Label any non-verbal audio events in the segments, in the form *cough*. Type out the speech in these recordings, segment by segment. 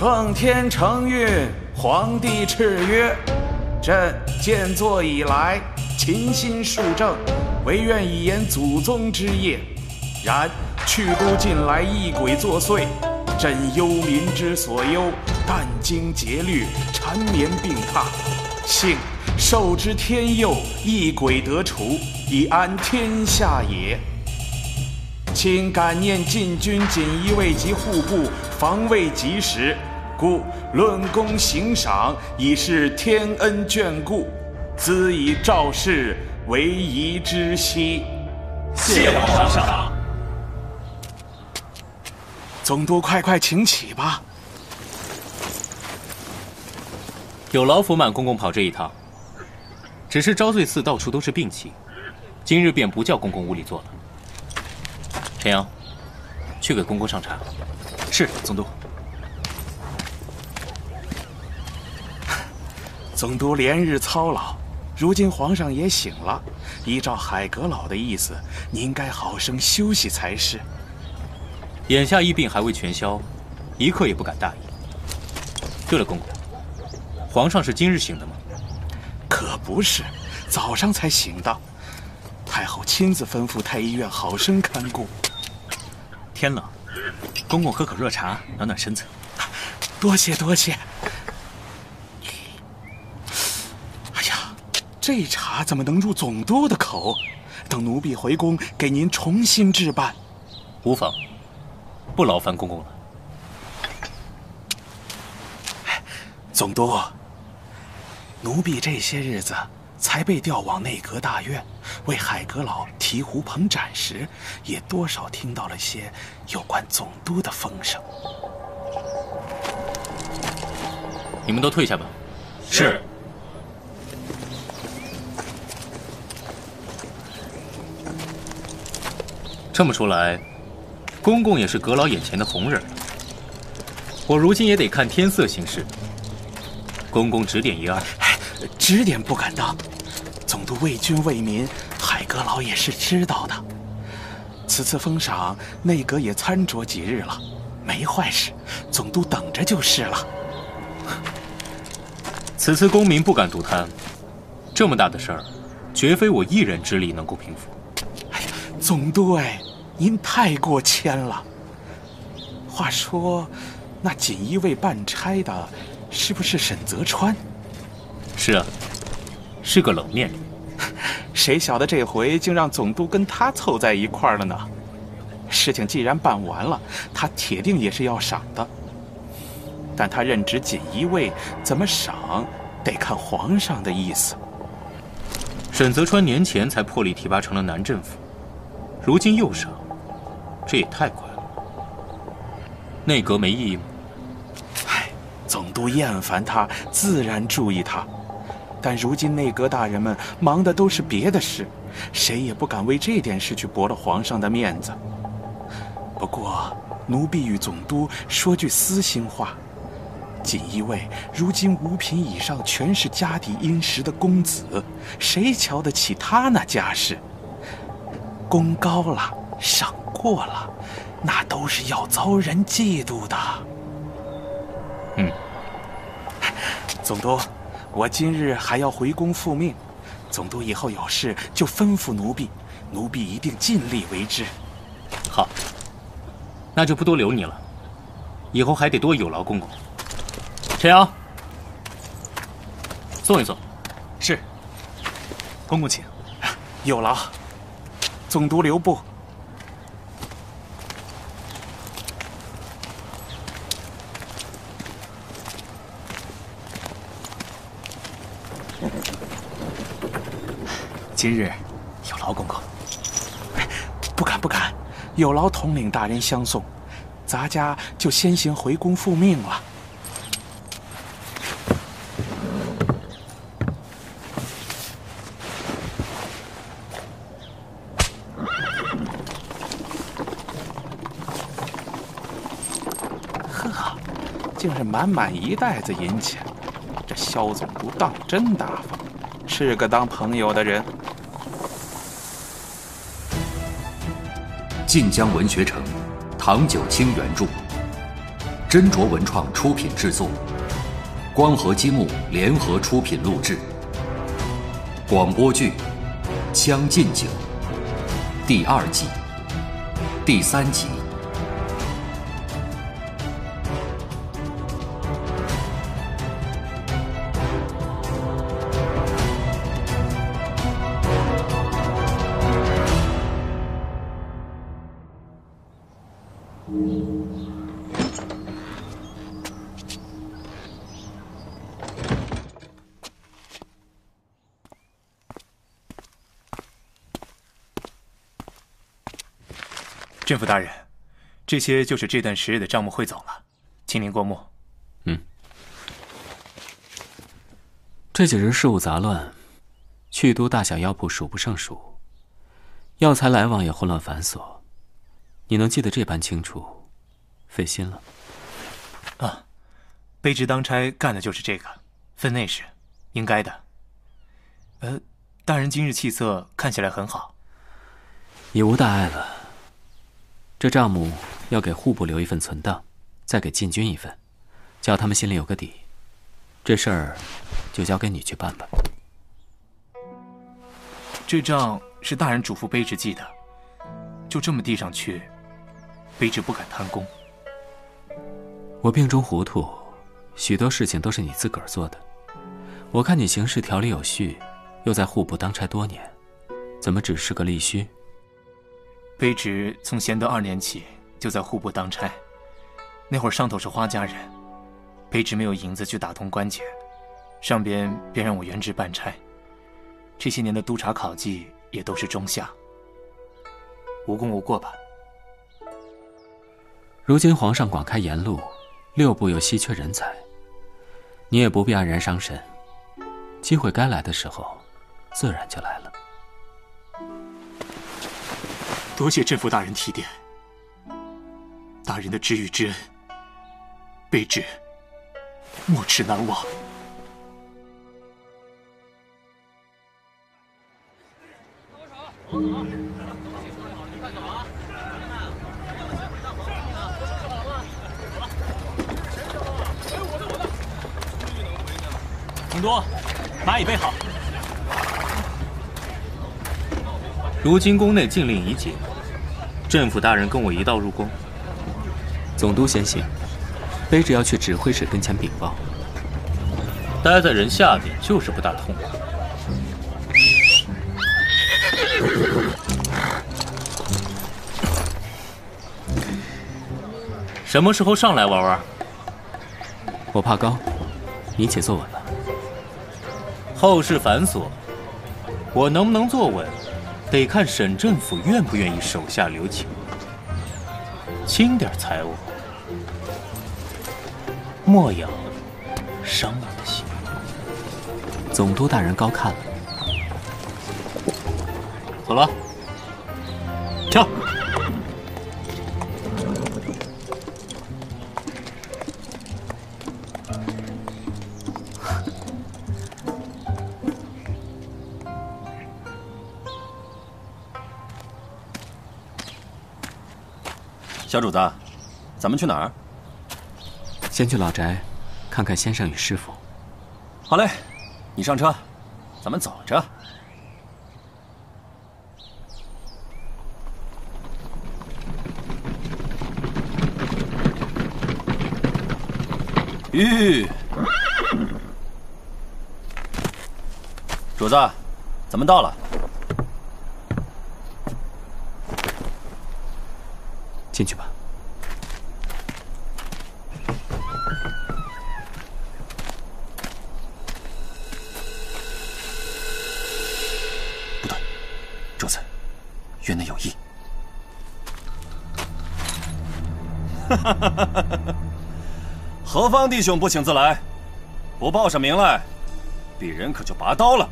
奉天承运，皇帝敕曰：朕建作以来，勤心树政，唯愿以延祖宗之业。然去都近来异鬼作祟，朕忧民之所忧，殚精竭虑，缠绵病榻，幸受之天佑，异鬼得除，以安天下也。卿感念禁军锦衣卫及户部防卫及时，故论功行赏，已是天恩眷顾，兹以赵氏为宜之息。谢皇上。总督，快快请起吧。有劳福满公公跑这一趟。只是昭罪寺到处都是病气，今日便不叫公公屋里坐了。陈阳，去给公公上茶。是，总督。总督连日操劳，如今皇上也醒了，依照海阁老的意思，您应该好生休息才是。眼下疫病还未全消，一刻也不敢大意。对了，公公，皇上是今日醒的吗？可不是，早上才醒的。太后亲自吩咐太医院好生看顾。天冷，公公喝口热茶暖暖身子。多谢多谢。哎呀，这茶怎么能入总督的口？等奴婢回宫给您重新置办。无妨。不劳烦公公了，总督。奴婢这些日子才被调往内阁大院，为海阁老提壶捧盏时，也多少听到了些有关总督的风声。你们都退下吧。是。这么说来。公公也是阁老眼前的红人，我如今也得看天色行事。公公指点一二，指点不敢当。总督为君为民，海阁老也是知道的。此次封赏，内阁也参酌几日了，没坏事。总督等着就是了。此次公民不敢独贪，这么大的事儿，绝非我一人之力能够平复。总督哎。您太过谦了。话说，那锦衣卫办差的，是不是沈泽川？是啊，是个冷面人。*laughs* 谁晓得这回竟让总督跟他凑在一块儿了呢？事情既然办完了，他铁定也是要赏的。但他任职锦衣卫，怎么赏，得看皇上的意思。沈泽川年前才破例提拔成了南镇抚，如今又赏。这也太快了。内阁没异议吗？唉，总督厌烦他，自然注意他。但如今内阁大人们忙的都是别的事，谁也不敢为这点事去驳了皇上的面子。不过，奴婢与总督说句私心话：锦衣卫如今五品以上全是家底殷实的公子，谁瞧得起他那家世？功高了，赏。过了，那都是要遭人嫉妒的。嗯，总督，我今日还要回宫复命，总督以后有事就吩咐奴婢，奴婢一定尽力为之。好，那就不多留你了，以后还得多有劳公公。陈阳，送一送。是。公公请。有劳。总督留步。今日有劳公公，不敢不敢，有劳统领大人相送，咱家就先行回宫复命了。满满一袋子银钱，这萧总督当真大方，是个当朋友的人。晋江文学城，唐九卿原著，斟酌文创出品制作，光合积木联合出品录制。广播剧《将进酒》第二季第三集。镇抚大人，这些就是这段时日的账目汇总了，请您过目。嗯，这几日事务杂乱，去都大小药铺数不胜数，药材来往也混乱繁琐。你能记得这般清楚，费心了。啊，卑职当差干的就是这个，分内事，应该的。呃，大人今日气色看起来很好，已无大碍了。这账目要给户部留一份存档，再给禁军一份，叫他们心里有个底。这事儿就交给你去办吧。这账是大人嘱咐卑职记的，就这么递上去，卑职不敢贪功。我病中糊涂，许多事情都是你自个儿做的。我看你行事条理有序，又在户部当差多年，怎么只是个隶须？卑职从贤德二年起就在户部当差，那会儿上头是花家人，卑职没有银子去打通关节，上边便让我原职办差。这些年的督察考绩也都是中下，无功无过吧。如今皇上广开言路，六部又稀缺人才，你也不必黯然伤神，机会该来的时候，自然就来了。多谢镇抚大人提点，大人的知遇之恩，卑职没齿难忘。总督，马已备好。如今宫内禁令已解。镇府大人跟我一道入宫。总督先行，卑职要去指挥使跟前禀报。待在人下边就是不大痛快。什么时候上来玩玩？我怕高，你且坐稳了。后事繁琐，我能不能坐稳？得看省政府愿不愿意手下留情，轻点财物，莫要伤我的心。总督大人高看了，走了，跳。小主子，咱们去哪儿？先去老宅，看看先生与师傅。好嘞，你上车，咱们走着。吁，主子，咱们到了。进去吧。不对，主子，院内有异。哈哈哈哈哈！何方弟兄不请自来？不报上名来，鄙人可就拔刀了。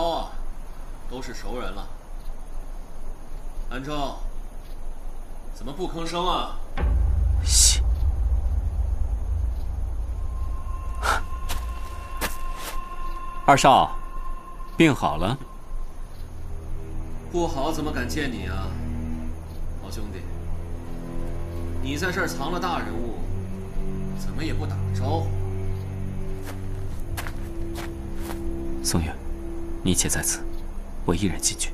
什么刀啊？都是熟人了。安 châu，怎么不吭声啊？西。*laughs* 二少，病好了？不好，怎么敢见你啊，好兄弟？你在这儿藏了大人物，怎么也不打个招呼？宋月，你且在此，我一人进去。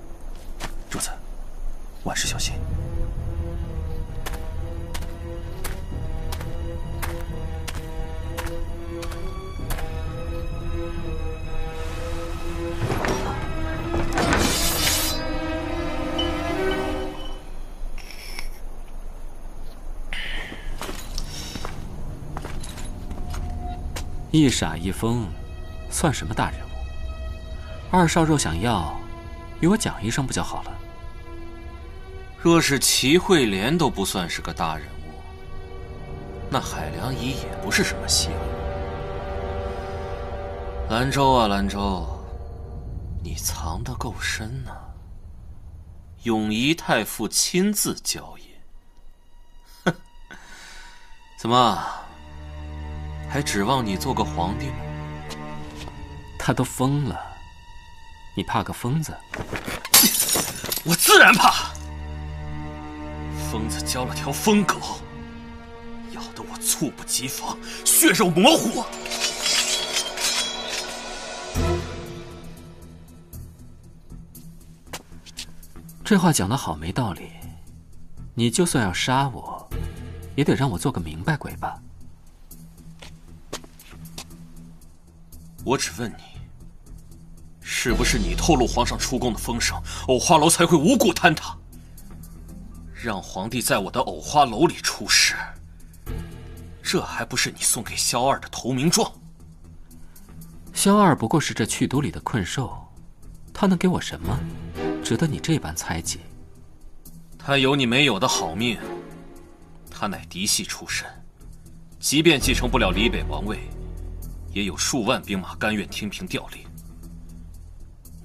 主子，万事小心。一傻一疯，算什么大人物？二少若想要，与我讲一声不就好了？若是齐慧莲都不算是个大人物，那海良仪也不是什么稀罕。兰州啊，兰州，你藏得够深呐！永仪太傅亲自交引，哼，怎么？还指望你做个皇帝吗？他都疯了，你怕个疯子？我自然怕。疯子教了条疯狗，咬得我猝不及防，血肉模糊。这话讲得好没道理。你就算要杀我，也得让我做个明白鬼吧。我只问你，是不是你透露皇上出宫的风声，藕花楼才会无故坍塌，让皇帝在我的藕花楼里出事？这还不是你送给萧二的投名状？萧二不过是这去毒里的困兽，他能给我什么，值得你这般猜忌？他有你没有的好命，他乃嫡系出身，即便继承不了李北王位。也有数万兵马甘愿听凭调令，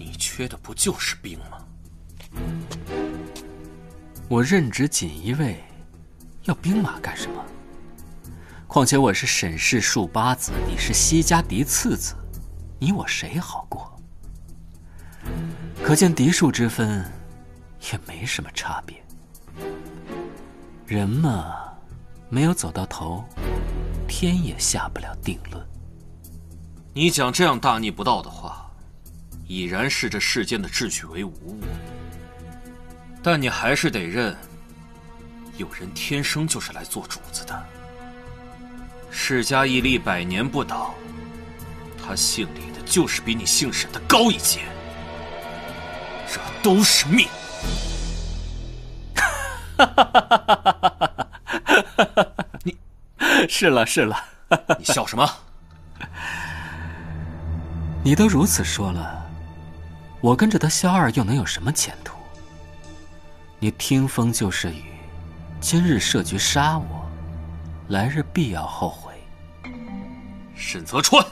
你缺的不就是兵吗？我任职锦衣卫，要兵马干什么？况且我是沈氏庶八子，你是西家嫡次子，你我谁好过？可见嫡庶之分，也没什么差别。人嘛，没有走到头，天也下不了定论。你讲这样大逆不道的话，已然视这世间的秩序为无物。但你还是得认，有人天生就是来做主子的。世家屹立百年不倒，他姓李的就是比你姓沈的高一阶。这都是命。哈哈哈哈哈！你，是了是了。*laughs* 你笑什么？你都如此说了，我跟着他萧二又能有什么前途？你听风就是雨，今日设局杀我，来日必要后悔。沈泽川，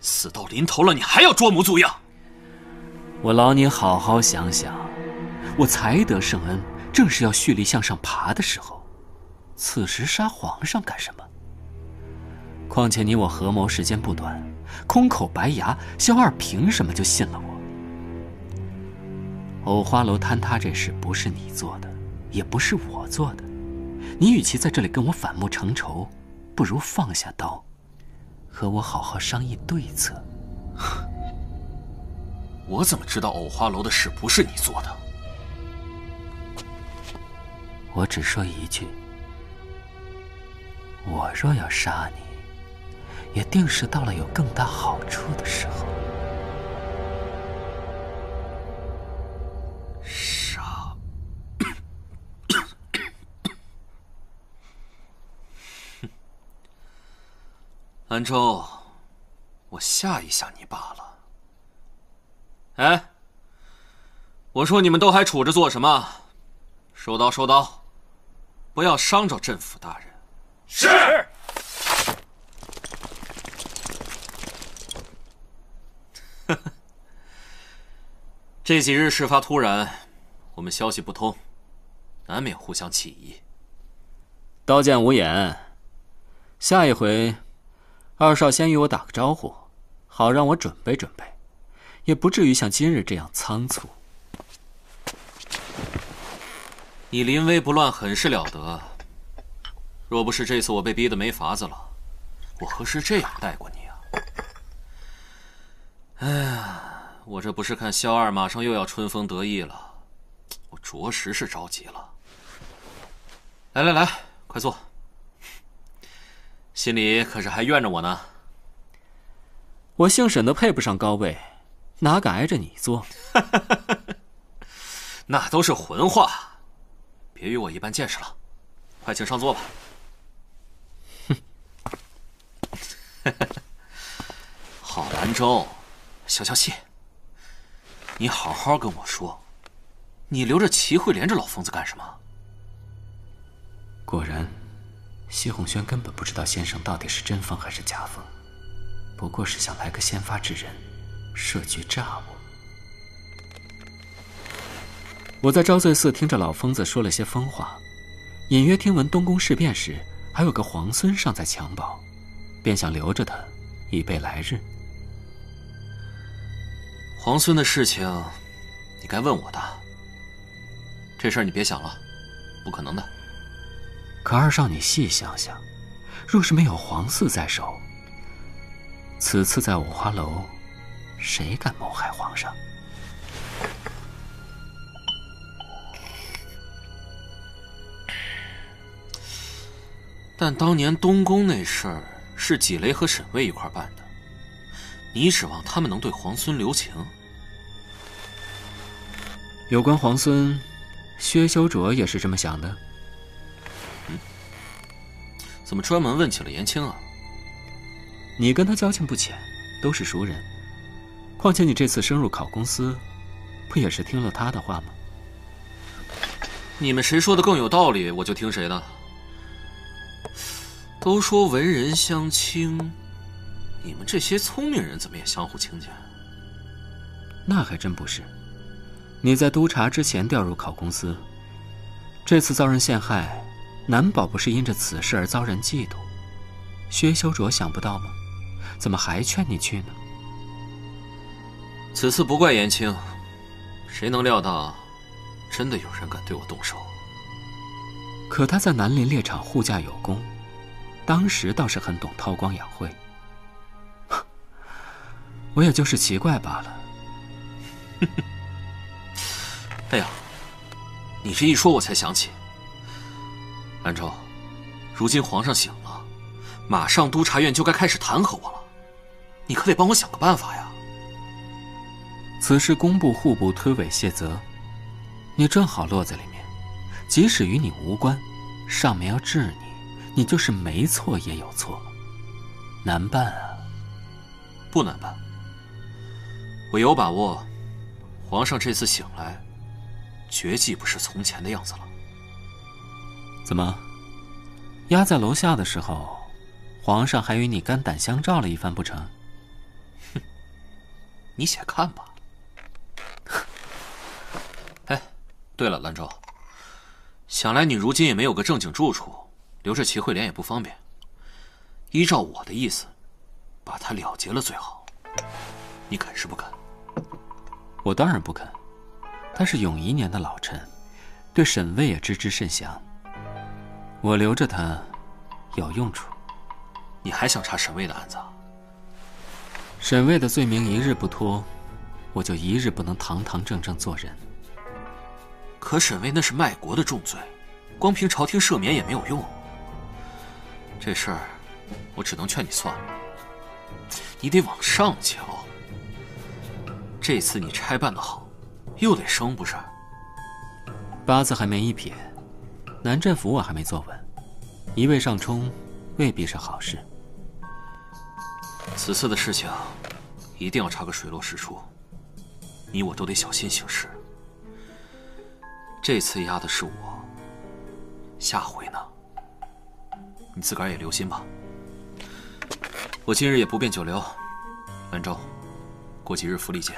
死到临头了，你还要捉模作样？我劳你好好想想，我才得圣恩，正是要蓄力向上爬的时候，此时杀皇上干什么？况且你我合谋时间不短。空口白牙，萧二凭什么就信了我？藕花楼坍塌这事不是你做的，也不是我做的。你与其在这里跟我反目成仇，不如放下刀，和我好好商议对策。*laughs* 我怎么知道藕花楼的事不是你做的？我只说一句：我若要杀你。也定是到了有更大好处的时候。杀！兰州，我吓一吓你罢了。哎，我说你们都还杵着做什么？收刀，收刀，不要伤着镇府大人。是。这几日事发突然，我们消息不通，难免互相起疑。刀剑无眼，下一回，二少先与我打个招呼，好让我准备准备，也不至于像今日这样仓促。你临危不乱，很是了得。若不是这次我被逼得没法子了，我何时这样待过你啊？哎呀，我这不是看萧二马上又要春风得意了，我着实是着急了。来来来。快坐，心里可是还怨着我呢。我姓沈的配不上高位，哪敢挨着你坐？*laughs* 那都是混话，别与我一般见识了。快请上座吧。哼，*laughs* 好兰州，消消气。你好好跟我说，你留着齐慧莲这老疯子干什么？果然，谢鸿轩根本不知道先生到底是真疯还是假疯，不过是想来个先发制人，设局诈我。我在昭罪寺听着老疯子说了些疯话，隐约听闻东宫事变时还有个皇孙尚在襁褓，便想留着他，以备来日。皇孙的事情，你该问我的。这事儿你别想了，不可能的。可二少，你细想想，若是没有皇嗣在手，此次在五花楼，谁敢谋害皇上？但当年东宫那事儿是纪雷和沈巍一块办的，你指望他们能对皇孙留情？有关皇孙，薛修卓也是这么想的。嗯怎么专门问起了颜青啊？你跟他交情不浅，都是熟人。况且你这次升入考公司，不也是听了他的话吗？你们谁说的更有道理，我就听谁的。都说文人相轻，你们这些聪明人怎么也相互轻贱？那还真不是。你在督察之前调入考公司，这次遭人陷害。难保不是因着此事而遭人嫉妒，薛修卓想不到吗？怎么还劝你去呢？此次不怪颜青，谁能料到，真的有人敢对我动手？可他在南林猎场护驾有功，当时倒是很懂韬光养晦。我也就是奇怪罢了。*laughs* 哎呀，你这一说，我才想起。兰州，如今皇上醒了，马上督察院就该开始弹劾我了，你可得帮我想个办法呀！此事工部、户部推诿卸责，你正好落在里面，即使与你无关，上面要治你，你就是没错也有错，难办啊！不难办，我有把握，皇上这次醒来，绝技不是从前的样子了。怎么？压在楼下的时候，皇上还与你肝胆相照了一番不成？哼，*laughs* 你且看吧。*laughs* 哎，对了，兰州，想来你如今也没有个正经住处，留着齐慧莲也不方便。依照我的意思，把他了结了最好。你肯是不肯？我当然不肯。他是永仪年的老臣，对沈巍也知之甚详。我留着他，有用处。你还想查沈巍的案子？沈巍的罪名一日不脱，我就一日不能堂堂正正做人。可沈巍那是卖国的重罪，光凭朝廷赦免也没有用。这事儿，我只能劝你算了。你得往上瞧。这次你差办的好，又得升不是？八字还没一撇。南镇府我还没坐稳，一味上冲，未必是好事。此次的事情，一定要查个水落石出。你我都得小心行事。这次压的是我，下回呢？你自个儿也留心吧。我今日也不便久留，兰州，过几日府里见。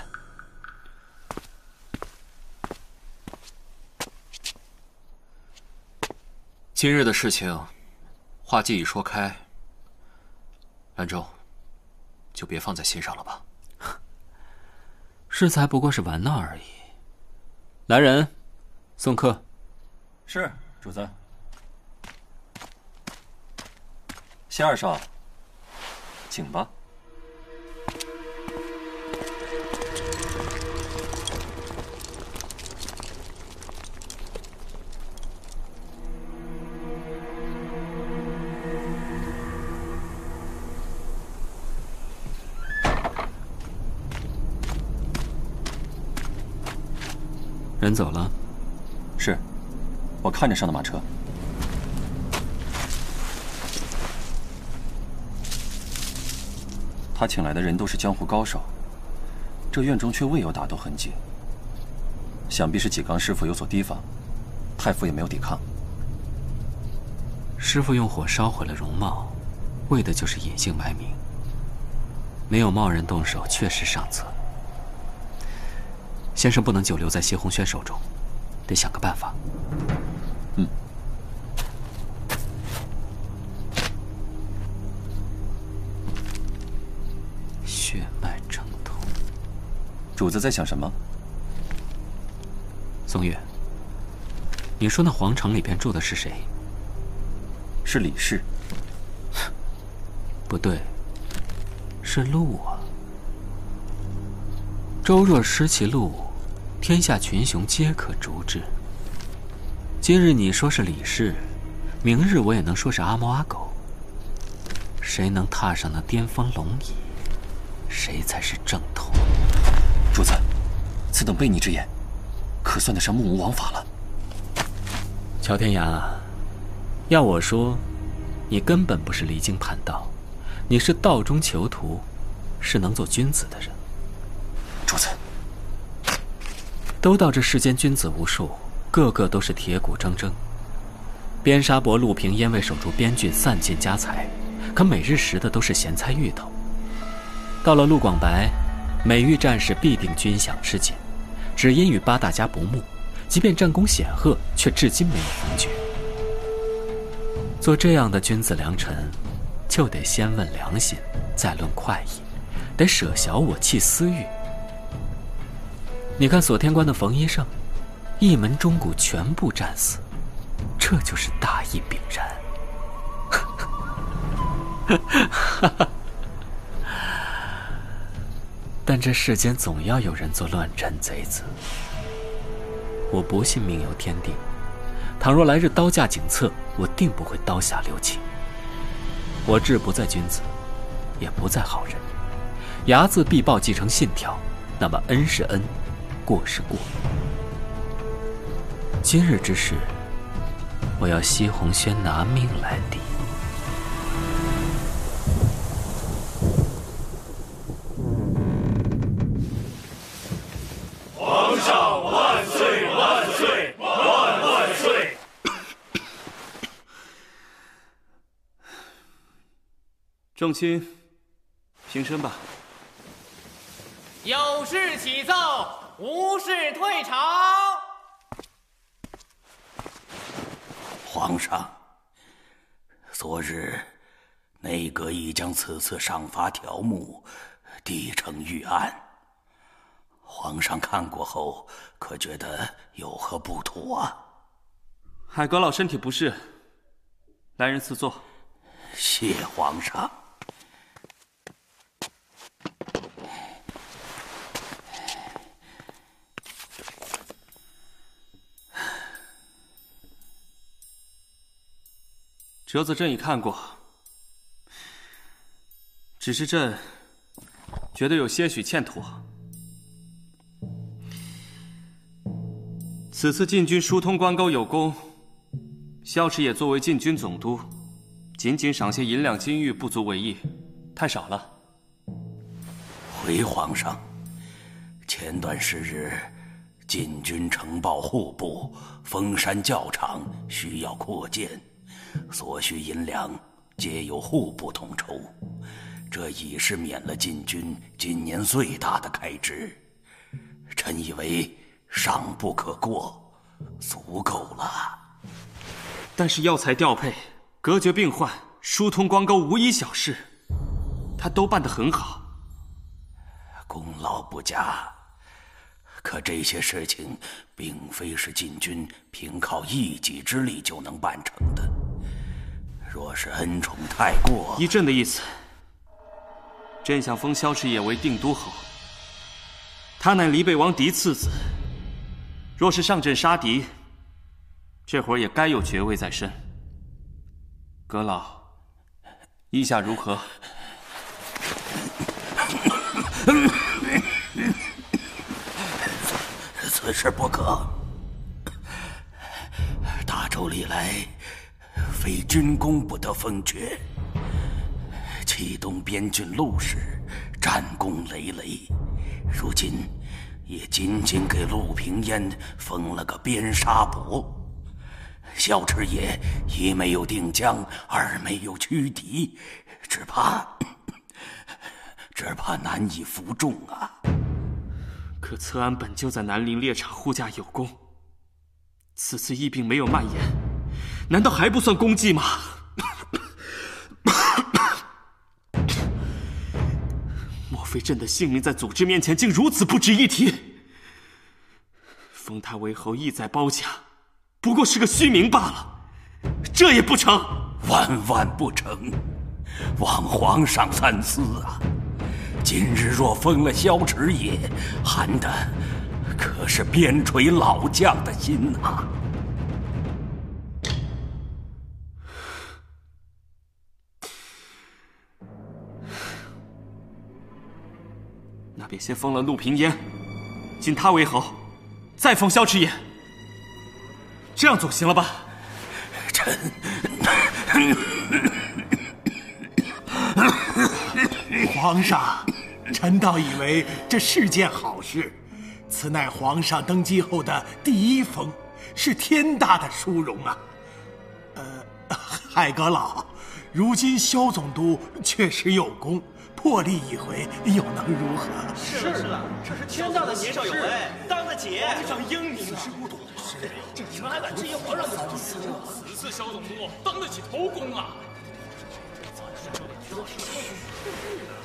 今日的事情，话既已说开，兰州，就别放在心上了吧。适才不过是玩闹而已。来人，送客。是主子。谢二少，请吧。人走了。是，我看着上的马车。他请来的人都是江湖高手，这院中却未有打斗痕迹，想必是纪刚师傅有所提防，太傅也没有抵抗。师傅用火烧毁了容貌，为的就是隐姓埋名，没有贸然动手，确实上策。先生不能久留在谢鸿轩手中，得想个办法。嗯。血脉正统。主子在想什么？松月，你说那皇城里边住的是谁？是李氏。*laughs* 不对，是陆啊。周若失其路，天下群雄皆可逐之。今日你说是李氏，明日我也能说是阿猫阿狗。谁能踏上那巅峰龙椅，谁才是正统。主子，此等悖逆之言，可算得上目无王法了。乔天涯，要我说，你根本不是离经叛道，你是道中囚徒，是能做君子的人。主子，都道这世间君子无数，个个都是铁骨铮铮。边沙伯、陆平因为守住边郡，散尽家财，可每日食的都是咸菜芋头。到了陆广白，每遇战事必定军饷吃紧，只因与八大家不睦，即便战功显赫，却至今没有封爵。做这样的君子良臣，就得先问良心，再论快意，得舍小我，弃私欲。你看锁天关的冯医生，一门忠骨全部战死，这就是大义凛然。*laughs* 但这世间总要有人做乱臣贼子。我不信命由天定，倘若来日刀架颈侧，我定不会刀下留情。我志不在君子，也不在好人，睚眦必报继承信条，那么恩是恩。过是过，今日之事，我要西红轩拿命来抵。皇上万岁万岁万万岁！众卿，平身吧。有事启奏。无事退朝。皇上，昨日内阁已将此次赏罚条目递呈御案。皇上看过后，可觉得有何不妥啊？海阁老身体不适，来人赐座。谢皇上。折子朕已看过，只是朕觉得有些许欠妥。此次禁军疏通关沟有功，萧池也作为禁军总督，仅仅赏些银两金玉不足为意，太少了。回皇上，前段时日禁军呈报户部，封山教场需要扩建。所需银两皆由户部统筹，这已是免了禁军今年最大的开支。臣以为尚不可过，足够了。但是药材调配、隔绝病患、疏通光沟无一小事，他都办得很好。功劳不假，可这些事情并非是禁军凭靠一己之力就能办成的。若是恩宠太过，依朕的意思，朕想封萧池野为定都侯。他乃黎北王嫡次子，若是上阵杀敌，这会儿也该有爵位在身。阁老，意下如何？此事不可。大周历来，非军功不得封爵。启东边郡陆氏战功累累，如今也仅仅给陆平烟封了个边沙伯。萧池野一没有定江，二没有驱敌，只怕只怕难以服众啊！可策安本就在南陵猎场护驾有功，此次疫病没有蔓延，难道还不算功绩吗？莫非朕的性命在组织面前竟如此不值一提？封他为侯意在褒奖。不过是个虚名罢了，这也不成，万万不成！望皇上三思啊！今日若封了萧池野，寒的可是边陲老将的心呐！先封了陆平烟，晋他为侯，再封萧池野。这样总行了吧？臣，皇上，臣倒以为这是件好事。此乃皇上登基后的第一封，是天大的殊荣啊！呃，海阁老，如今萧总督确实有功，破例一回，又能如何？是啊，这是天大的年少有为，当得起。皇上英明啊！你们还敢质疑皇上的主此次萧总督当得起头功啊！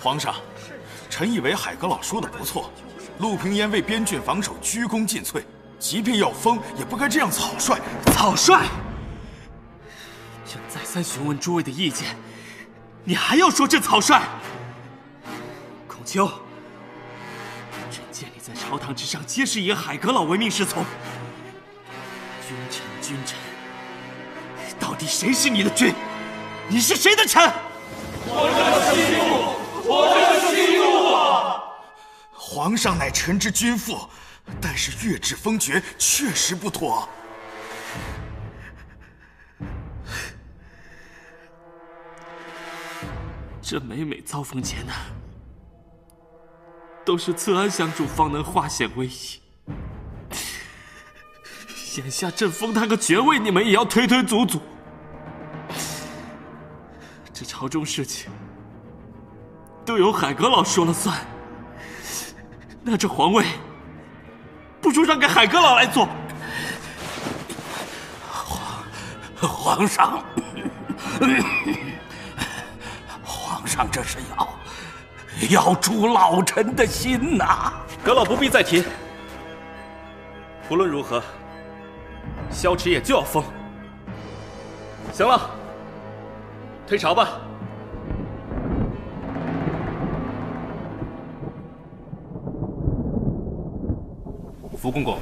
皇上，臣以为海阁老说的不错，陆平烟为边郡防守鞠躬尽瘁，即便要封，也不该这样草率。草率！朕再三询问诸位的意见，你还要说朕草率？孔丘，朕见你在朝堂之上，皆是以海阁老为命是从。君臣，君臣，到底谁是你的君？你是谁的臣？皇上息怒，皇上息怒啊！皇上乃臣之君父，但是越制封爵确实不妥。这每每遭逢劫难，都是策安相助方能化险为夷。眼下朕封他个爵位，你们也要推推阻阻。这朝中事情都由海阁老说了算，那这皇位不如让给海阁老来做。皇皇上，皇上这是要要诛老臣的心呐！阁老不必再提，无论如何。萧池也就要封，行了，退朝吧。福公公，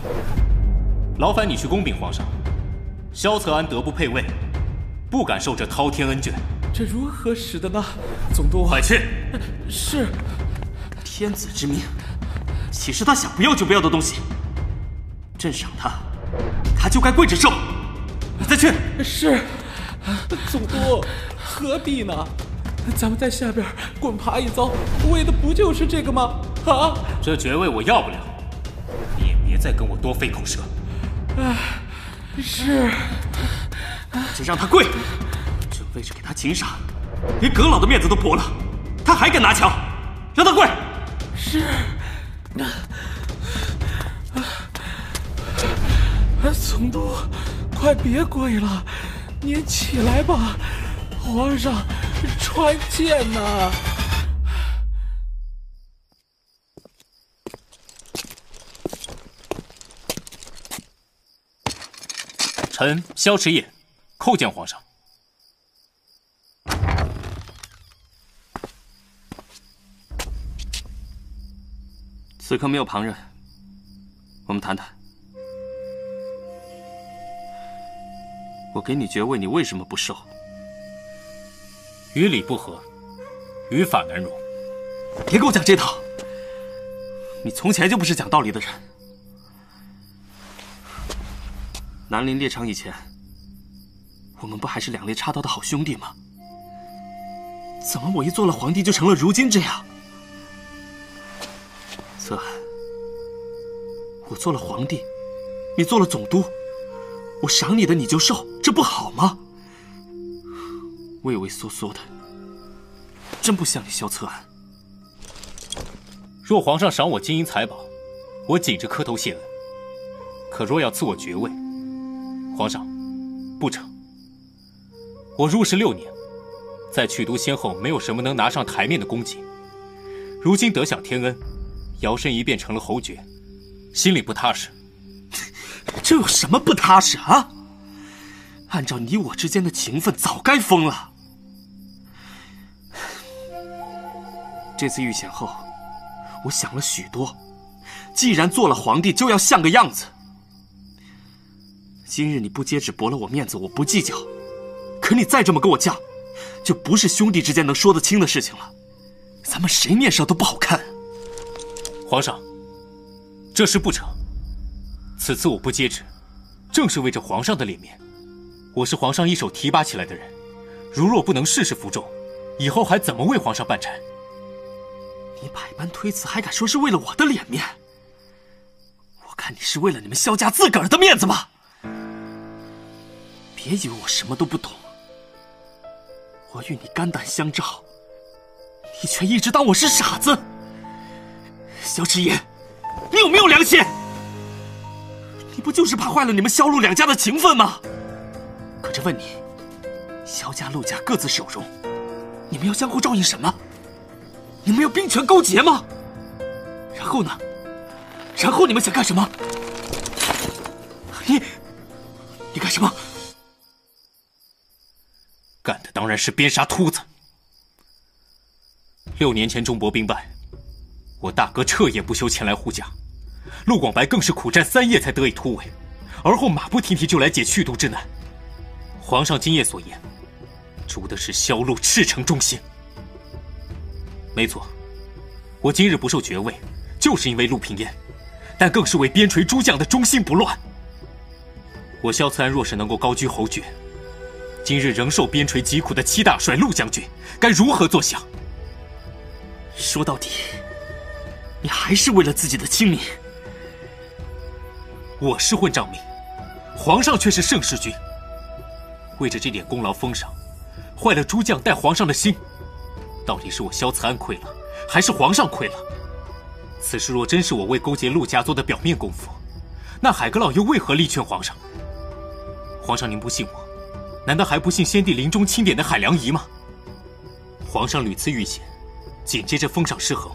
劳烦你去恭禀皇上，萧策安德不配位，不敢受这滔天恩眷。这如何使得呢？总督，快去！是。天子之命，岂是他想不要就不要的东西？朕赏他。他就该跪着受，再去。是，总督，何必呢？咱们在下边滚爬一遭，为的不就是这个吗？啊！这爵位我要不了，你也别再跟我多费口舌。哎，是。就让他跪，这位置给他擒杀，连阁老的面子都驳了，他还敢拿枪？让他跪。是。总督，快别跪了！您起来吧，皇上，传剑呐！臣萧迟业，叩见皇上。此刻没有旁人，我们谈谈。我给你爵位，你为什么不受？与理不合，于法难容。别给我讲这套！你从前就不是讲道理的人。南林猎场以前，我们不还是两肋插刀的好兄弟吗？怎么我一做了皇帝，就成了如今这样？做了皇帝，你做了总督，我赏你的你就受，这不好吗？畏畏缩缩的，真不像你萧策安。若皇上赏我金银财宝，我紧着磕头谢恩；可若要赐我爵位，皇上不成。我入仕六年，在曲都先后没有什么能拿上台面的功绩，如今得享天恩。摇身一变成了侯爵，心里不踏实。*laughs* 这有什么不踏实啊？按照你我之间的情分，早该封了。*sighs* 这次遇险后，我想了许多。既然做了皇帝，就要像个样子。今日你不接旨，驳了我面子，我不计较。可你再这么跟我犟，就不是兄弟之间能说得清的事情了。咱们谁面上都不好看。皇上，这事不成。此次我不接旨，正是为着皇上的脸面。我是皇上一手提拔起来的人，如若不能事事服众，以后还怎么为皇上办差？你百般推辞，还敢说是为了我的脸面？我看你是为了你们萧家自个儿的面子吧！别以为我什么都不懂，我与你肝胆相照，你却一直当我是傻子。萧迟言，你有没有良心？你不就是怕坏了你们萧陆两家的情分吗？可这问你，萧家、陆家各自守荣，你们要相互照应什么？你们要兵权勾结吗？然后呢？然后你们想干什么？你，你干什么？干的当然是鞭杀秃子。六年前中博兵败。我大哥彻夜不休前来护驾，陆广白更是苦战三夜才得以突围，而后马不停蹄就来解去毒之难。皇上今夜所言，诛的是萧陆赤诚忠心。没错，我今日不受爵位，就是因为陆平烟，但更是为边陲诸将的忠心不乱。我萧慈安若是能够高居侯爵，今日仍受边陲疾苦的七大帅陆将军，该如何作想？说到底。你还是为了自己的清名。我是混账命，皇上却是盛世君。为着这点功劳封赏，坏了诸将待皇上的心，到底是我萧慈安亏了，还是皇上亏了？此事若真是我为勾结陆家做的表面功夫，那海阁老又为何力劝皇上？皇上您不信我，难道还不信先帝临终钦点的海良仪吗？皇上屡次遇险，紧接着封赏失衡。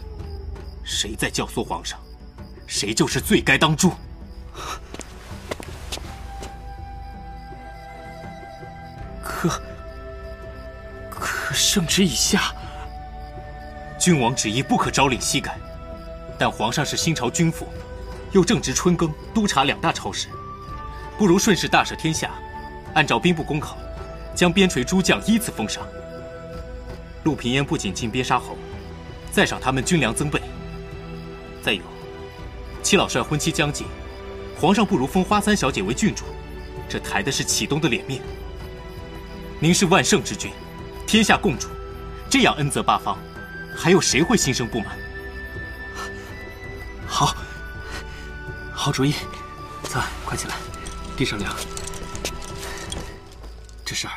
谁在教唆皇上，谁就是罪该当诛。可可圣旨已下，君王旨意不可朝令夕改。但皇上是新朝君父，又正值春耕、督察两大超时，不如顺势大赦天下，按照兵部公考，将边陲诸将依次封赏。陆平烟不仅进边杀侯，再赏他们军粮增倍。再有，七老帅婚期将近，皇上不如封花三小姐为郡主，这抬的是启东的脸面。您是万圣之君，天下共主，这样恩泽八方，还有谁会心生不满？好，好主意，子安，快起来，地上凉。这事儿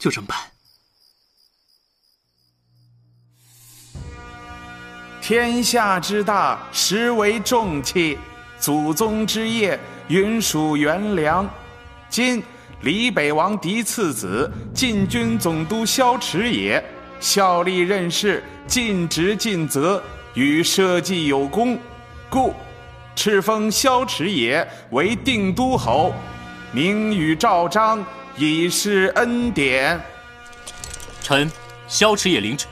就这么办。天下之大，实为重器；祖宗之业，允属元良。今李北王嫡次子，禁军总督萧池也。效力任事，尽职尽责，与社稷有功，故敕封萧池也为定都侯，名与赵章，以示恩典。臣萧池也领旨，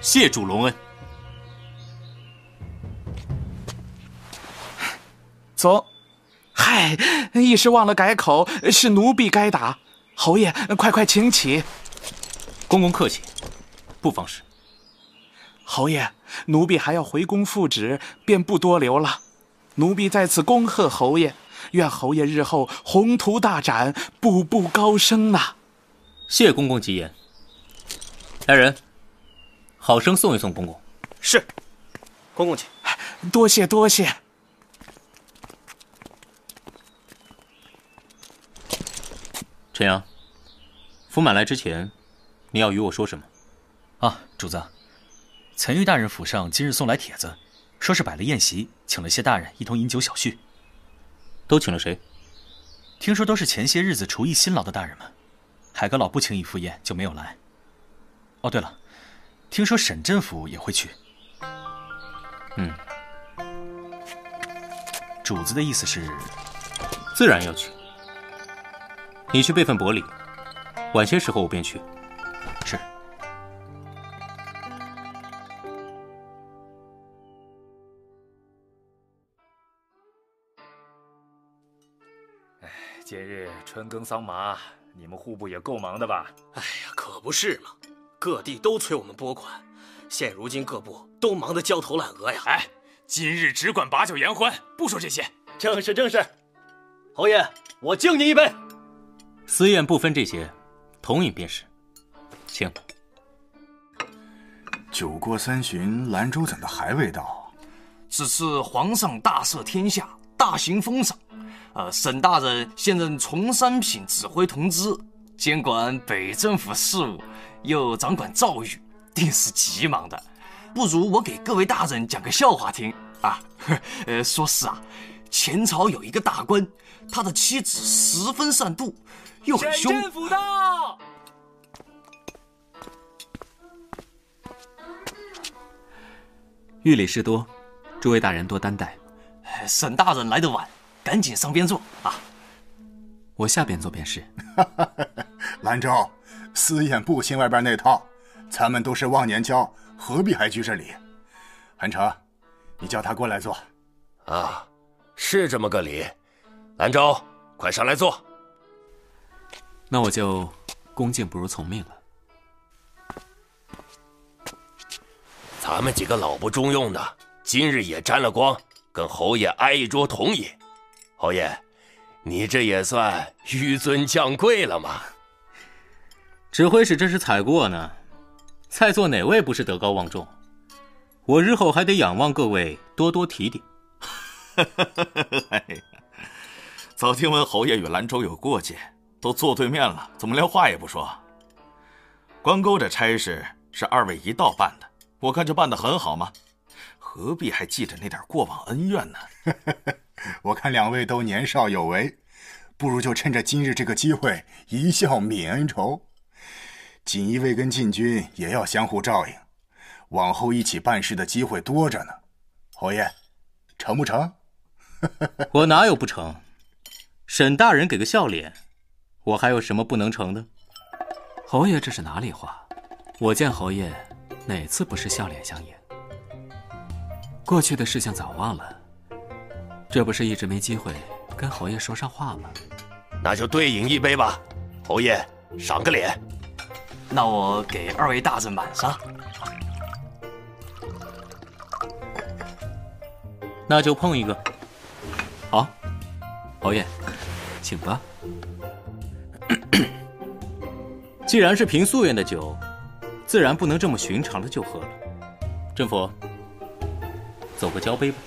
谢主隆恩。走。嗨，一时忘了改口，是奴婢该打。侯爷，快快请起。公公客气。不妨事。侯爷，奴婢还要回宫复旨，便不多留了。奴婢在此恭贺侯爷，愿侯爷日后宏图大展，步步高升呐！谢公公吉言。来人，好生送一送公公。是，公公请。多谢多谢。陈阳，福满来之前，你要与我说什么？啊，主子，岑玉大人府上今日送来帖子，说是摆了宴席，请了些大人一同饮酒小叙。都请了谁？听说都是前些日子厨艺辛劳的大人们。海阁老不轻易赴宴，就没有来。哦，对了，听说沈镇府也会去。嗯，主子的意思是，自然要去。你去备份薄礼，晚些时候我便去。是。哎今日春耕桑麻，你们户部也够忙的吧？哎呀，可不是嘛！各地都催我们拨款，现如今各部都忙得焦头烂额呀。哎，今日只管把酒言欢，不说这些。正是正是，侯爷，我敬你一杯。私宴不分这些，同饮便是。请。酒过三巡，兰州怎的还未到？此次皇上大赦天下，大行封赏。呃，沈大人现任崇三品指挥同知，监管北政府事务，又掌管诏狱，定是极忙的。不如我给各位大人讲个笑话听啊。*laughs* 呃，说是啊，前朝有一个大官，他的妻子十分善妒，又很凶。沈政府到。御礼事多，诸位大人多担待。沈大人来得晚。赶紧上边坐啊！我下边坐便是。*laughs* 兰州，私宴不兴外边那套，咱们都是忘年交，何必还拘这礼？韩城，你叫他过来坐。啊，是这么个理。兰州，快上来坐。那我就恭敬不如从命了。咱们几个老不中用的，今日也沾了光，跟侯爷挨一桌同饮。侯爷，你这也算 *laughs* 纡尊降贵了吗？*laughs* 指挥使这是踩过呢，在座哪位不是德高望重？我日后还得仰望各位多多提点。*laughs* 哎呀，早听闻侯爷与兰州有过节，都坐对面了，怎么连话也不说？关沟这差事是二位一道办的，我看就办得很好嘛，何必还记着那点过往恩怨呢？*laughs* 我看两位都年少有为，不如就趁着今日这个机会一笑泯恩仇。锦衣卫跟禁军也要相互照应，往后一起办事的机会多着呢。侯爷，成不成？*laughs* 我哪有不成？沈大人给个笑脸，我还有什么不能成的？侯爷这是哪里话？我见侯爷哪次不是笑脸相迎？过去的事情早忘了。这不是一直没机会跟侯爷说上话吗？那就对饮一杯吧，侯爷赏个脸。那我给二位大子满上。那就碰一个。好，侯爷，请吧。*coughs* 既然是凭夙愿的酒，自然不能这么寻常的就喝了。镇府，走个交杯吧。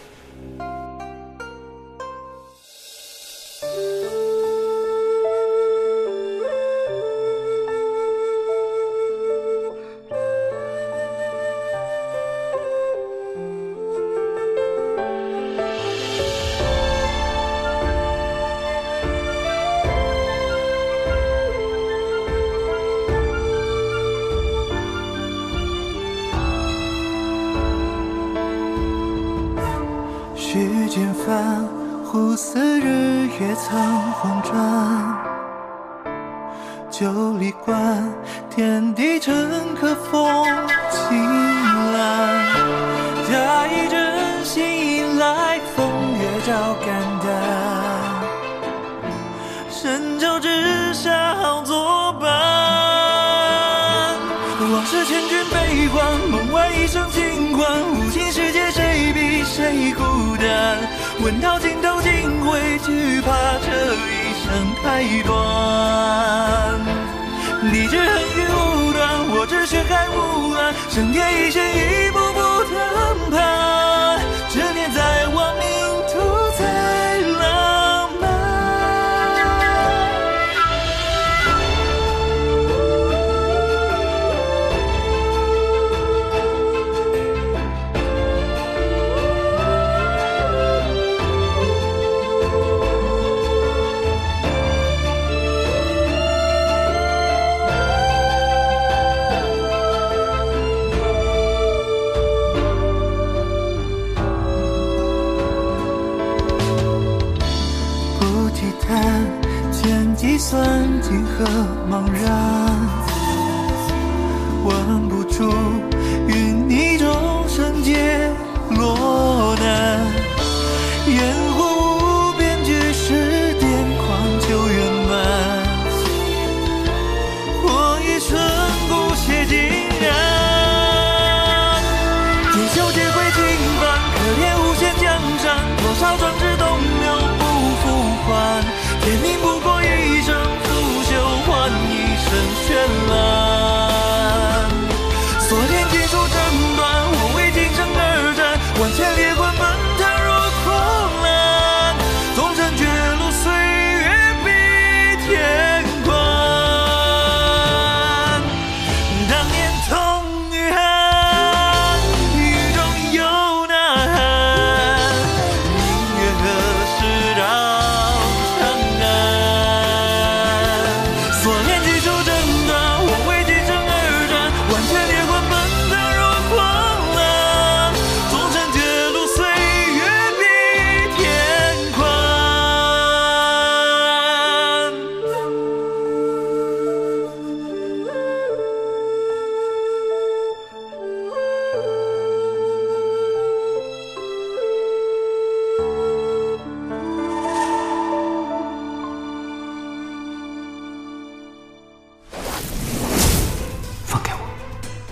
日月曾黄转。九里关，天地成会惧怕这一生太短。你只恨雨无端，我只血海无岸。生天一线，一步步的银河茫然挽不住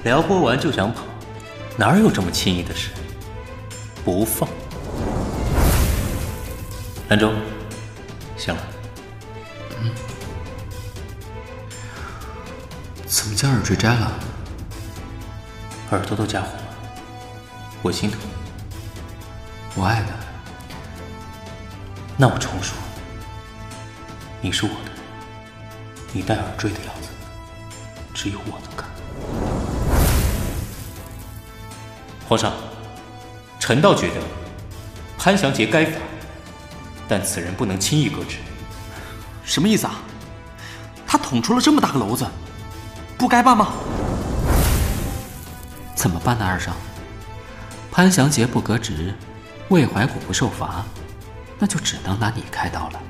撩拨完就想跑，哪有这么轻易的事？不放。兰州，醒了，嗯怎么将耳坠摘了？耳朵都夹红了，我心疼。我爱的，那我重说，你是我的，你戴耳坠的样子，只有我能看。皇上，臣倒觉得潘祥杰该罚，但此人不能轻易革职。什么意思啊？他捅出了这么大个篓子，不该办吗？怎么办呢，二少？潘祥杰不革职，魏怀古不受罚，那就只能拿你开刀了。